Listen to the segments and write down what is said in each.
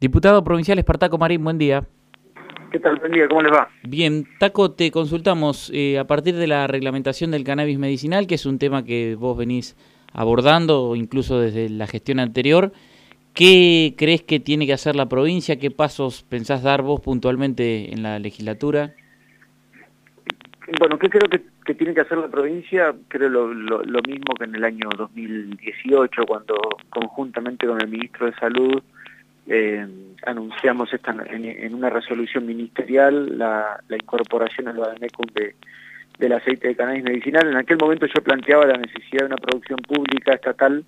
Diputado provincial Espartaco Marín, buen día. ¿Qué tal? Buen día, ¿cómo les va? Bien, Taco, te consultamos eh, a partir de la reglamentación del cannabis medicinal, que es un tema que vos venís abordando, incluso desde la gestión anterior. ¿Qué crees que tiene que hacer la provincia? ¿Qué pasos pensás dar vos puntualmente en la legislatura? Bueno, ¿qué creo que, tiene que hacer la provincia? Creo lo, lo mismo que en el año 2018, cuando conjuntamente con el ministro de Salud eh, anunciamos esta, en, una resolución ministerial la, incorporación al Bademecum de, del aceite de cannabis medicinal. En aquel momento yo planteaba la necesidad de una producción pública estatal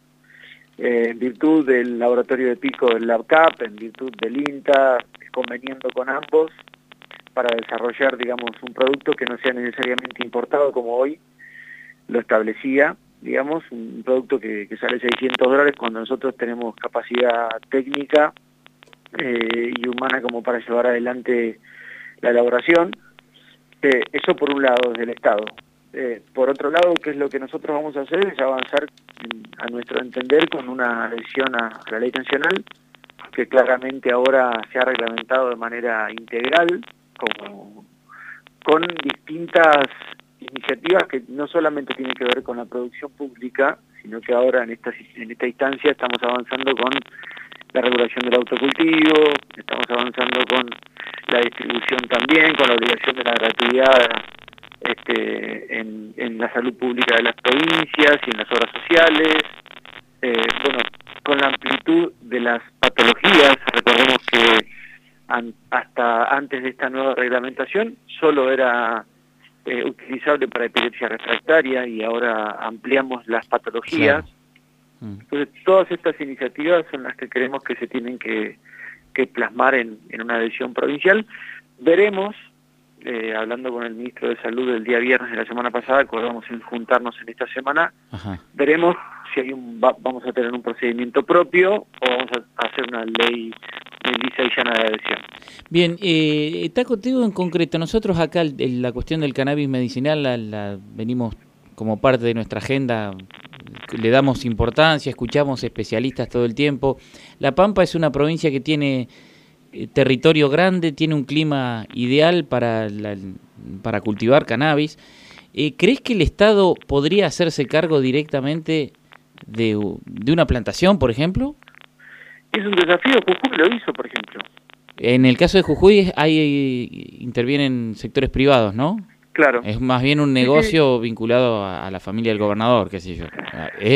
eh, en virtud del laboratorio de pico del LabCap, en virtud del INTA, conveniendo con ambos para desarrollar, digamos, un producto que no sea necesariamente importado como hoy lo establecía, digamos, un producto que, que sale 600 dólares cuando nosotros tenemos capacidad técnica eh, y humana como para llevar adelante la elaboración. Eh, eso por un lado, desde el Estado. Eh, por otro lado, ¿qué es lo que nosotros vamos a hacer? Es avanzar, a nuestro entender, con una adhesión a, la ley nacional, que claramente ahora se ha reglamentado de manera integral, como, con distintas iniciativas que no solamente tienen que ver con la producción pública, sino que ahora en esta, en esta instancia estamos avanzando con la regulación del autocultivo, estamos avanzando con la distribución también, con la obligación de la gratuidad este, en, la salud pública de las provincias y en las obras sociales, eh, bueno, con la amplitud de las patologías, recordemos que hasta antes de esta nueva reglamentación solo era eh, utilizable para epilepsia refractaria y ahora ampliamos las patologías. Entonces, todas estas iniciativas son las que creemos que se tienen que, plasmar en, una adhesión provincial. Veremos, eh, hablando con el ministro de Salud el día viernes de la semana pasada, acordamos en juntarnos en esta semana, veremos si hay un, vamos a tener un procedimiento propio o vamos a hacer una ley lisa y llana de adhesión. Bien, eh, está contigo en concreto. Nosotros acá la cuestión del cannabis medicinal la venimos como parte de nuestra agenda le damos importancia, escuchamos especialistas todo el tiempo. La Pampa es una provincia que tiene eh, territorio grande, tiene un clima ideal para, para cultivar cannabis. Eh, ¿Crees que el Estado podría hacerse cargo directamente de, una plantación, por ejemplo? Es un desafío, Jujuy lo hizo, por ejemplo. En el caso de Jujuy hay intervienen sectores privados, ¿no? Claro. Es más bien un negocio vinculado a, la familia del gobernador, qué sé yo.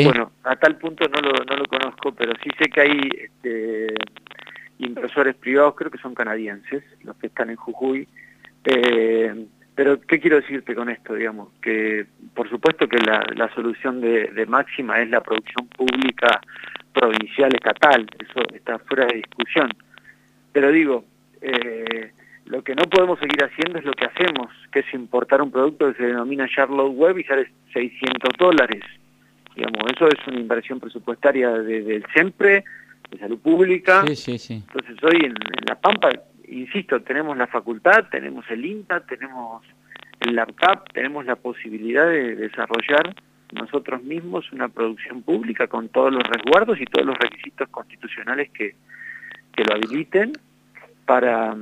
Bueno, a tal punto no lo, no lo conozco, pero sí sé que hay este, inversores privados, creo que son canadienses, los que están en Jujuy. Eh, pero, ¿qué quiero decirte con esto? Digamos, que por supuesto que la, la solución de, de, máxima es la producción pública provincial estatal, eso está fuera de discusión. Pero digo, eh, lo que no podemos seguir haciendo es lo que hacemos, que es importar un producto que se denomina Charlotte Web y sale 600 dólares. Digamos, eso es una inversión presupuestaria del SEMPRE, de salud pública. Sí, sí, sí. Entonces hoy en, La Pampa, insisto, tenemos la facultad, tenemos el INTA, tenemos el LabCap, tenemos la posibilidad de desarrollar nosotros mismos una producción pública con todos los resguardos y todos los requisitos constitucionales que, que lo habiliten para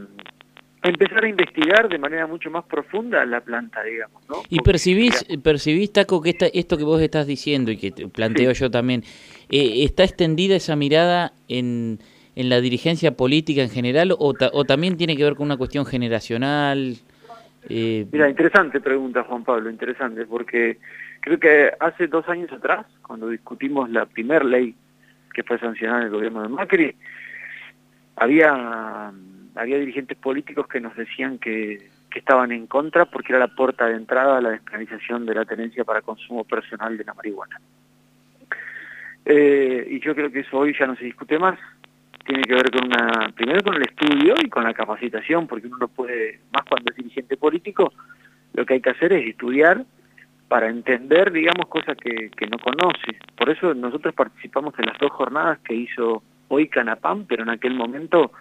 empezar a investigar de manera mucho más profunda la planta, digamos. ¿no? Y percibís, percibís, Taco, que esta, esto que vos estás diciendo y que planteo yo también, eh, ¿está extendida esa mirada en, en, la dirigencia política en general o, o, también tiene que ver con una cuestión generacional? Eh... Mira, interesante pregunta, Juan Pablo, interesante, porque creo que hace dos años atrás, cuando discutimos la primer ley que fue sancionada en el gobierno de Macri, había había dirigentes políticos que nos decían que, estaban en contra porque era la puerta de entrada a la despenalización de la tenencia para consumo personal de la marihuana. Eh, y yo creo que eso hoy ya no se discute más. Tiene que ver con una, primero con el estudio y con la capacitación, porque uno no puede, más cuando es dirigente político, lo que hay que hacer es estudiar para entender, digamos, cosas que, que no conoce. Por eso nosotros participamos en las dos jornadas que hizo hoy Canapam, pero en aquel momento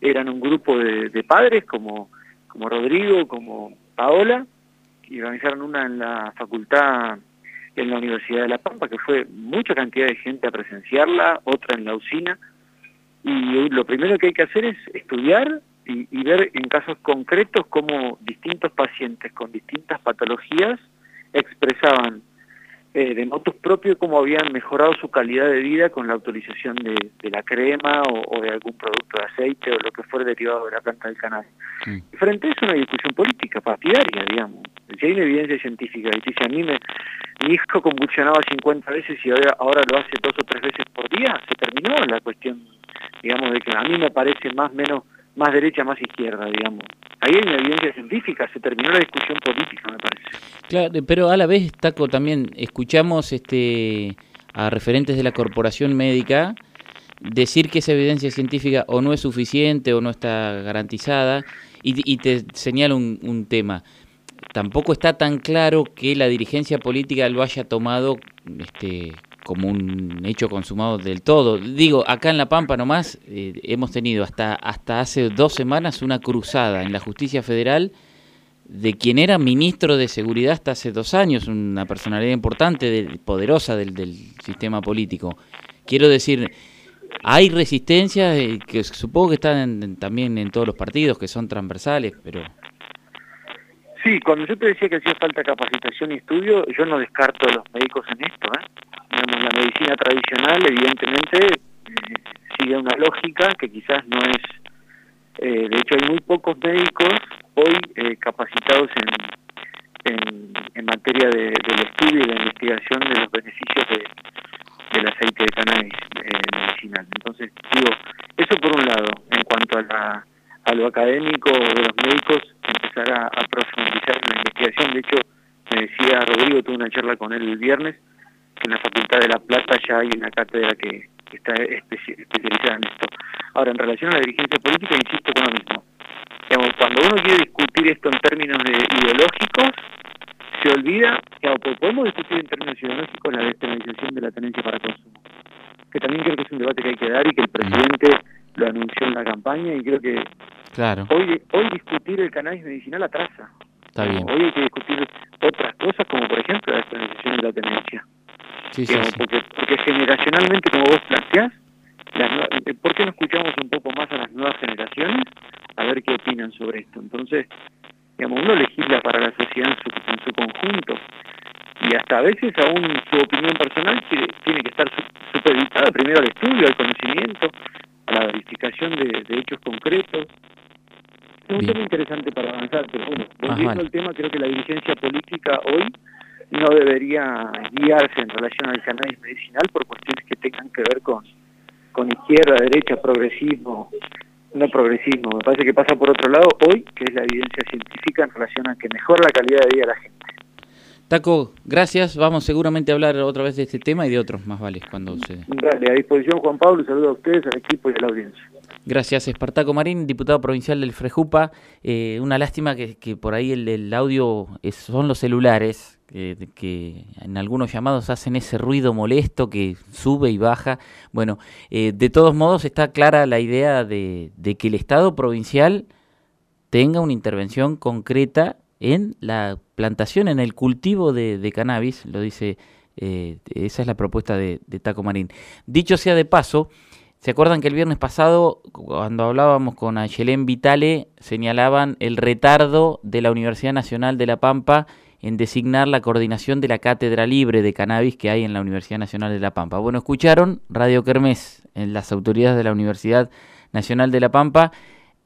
eran un grupo de, padres como, como Rodrigo, como Paola, y organizaron una en la facultad en la Universidad de La Pampa, que fue mucha cantidad de gente a presenciarla, otra en la usina, y lo primero que hay que hacer es estudiar y, y ver en casos concretos cómo distintos pacientes con distintas patologías expresaban eh, de motos propios cómo habían mejorado su calidad de vida con la autorización de, la crema o, de algún producto de aceite o lo que fuera derivado de la planta del canal. Frente a eso una discusión política, partidaria, digamos. Si hay una evidencia científica y si a mí me, mi hijo convulsionaba 50 veces y ahora, ahora lo hace dos o tres veces por día, se terminó la cuestión, digamos, de que a mí me parece más menos más derecha, más izquierda, digamos. Ahí hay una evidencia científica, se terminó la discusión política, me parece. Claro, pero a la vez, Taco, también escuchamos este a referentes de la corporación médica decir que esa evidencia científica o no es suficiente o no está garantizada y, te señalo un, un tema. Tampoco está tan claro que la dirigencia política lo haya tomado este, como un hecho consumado del todo. Digo, acá en La Pampa nomás eh, hemos tenido hasta, hasta hace dos semanas una cruzada en la justicia federal de quien era ministro de Seguridad hasta hace dos años, una personalidad importante, poderosa del, sistema político. Quiero decir, hay resistencias eh, que supongo que están también en todos los partidos, que son transversales, pero... Sí, cuando yo te decía que hacía falta capacitación y estudio, yo no descarto a los médicos en esto, ¿eh? La medicina tradicional evidentemente eh, sigue una lógica que quizás no es, eh, de hecho hay muy pocos médicos hoy eh, capacitados en, en, materia de, del estudio y de investigación de los beneficios de, del aceite de cannabis medicinal. Entonces, digo, eso por un lado, en cuanto a, la, a lo académico de los médicos, empezar a profundizar en la investigación. De hecho, me decía Rodrigo, tuve una charla con él el viernes, en la Facultad de La Plata ya hay una cátedra que, está especializada en esto. Ahora, en relación a la dirigencia política, insisto con lo mismo. Digamos, cuando uno quiere discutir esto en términos de ideológicos, se olvida, digamos, podemos discutir en términos ideológicos la despenalización de la tenencia para consumo, que también creo que es un debate que hay que dar y que el presidente lo anunció en la campaña y creo que claro. hoy, hoy discutir el cannabis medicinal atrasa. Está bien. Hoy hay que discutir otras cosas como por ejemplo la despenalización de la tenencia. Porque, porque generacionalmente, como vos planteás, eh, ¿por qué no escuchamos un poco más a las nuevas generaciones a ver qué opinan sobre esto? Entonces, digamos, uno legisla para la sociedad en su, en su conjunto y hasta a veces aún su opinión personal tiene, que estar supeditada primero al estudio, al conocimiento, a la verificación de, hechos concretos. Es un tema interesante para avanzar, pero bueno, volviendo al tema, creo que la dirigencia política hoy no debería guiarse en relación al cannabis medicinal por cuestiones que tengan que ver con, con izquierda, derecha, progresismo, no progresismo. Me parece que pasa por otro lado hoy, que es la evidencia científica en relación a que mejora la calidad de vida de la gente. Taco, gracias. Vamos seguramente a hablar otra vez de este tema y de otros más vales cuando se... Dale, a disposición Juan Pablo, saludo a ustedes, al equipo y a la audiencia. Gracias, Espartaco Marín, diputado provincial del Frejupa. Eh, una lástima que, que por ahí el, el audio son los celulares, que, en algunos llamados hacen ese ruido molesto que sube y baja. Bueno, eh, de todos modos está clara la idea de, que el Estado provincial tenga una intervención concreta en la plantación, en el cultivo de, cannabis, lo dice, eh, esa es la propuesta de, Taco Marín. Dicho sea de paso, ¿se acuerdan que el viernes pasado, cuando hablábamos con Ayelén Vitale, señalaban el retardo de la Universidad Nacional de La Pampa en designar la coordinación de la cátedra libre de cannabis que hay en la Universidad Nacional de La Pampa. Bueno, escucharon Radio Kermés en las autoridades de la Universidad Nacional de La Pampa.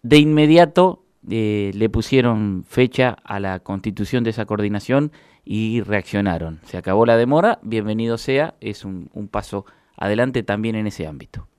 De inmediato eh, le pusieron fecha a la constitución de esa coordinación y reaccionaron. Se acabó la demora, bienvenido sea, es un paso adelante también en ese ámbito.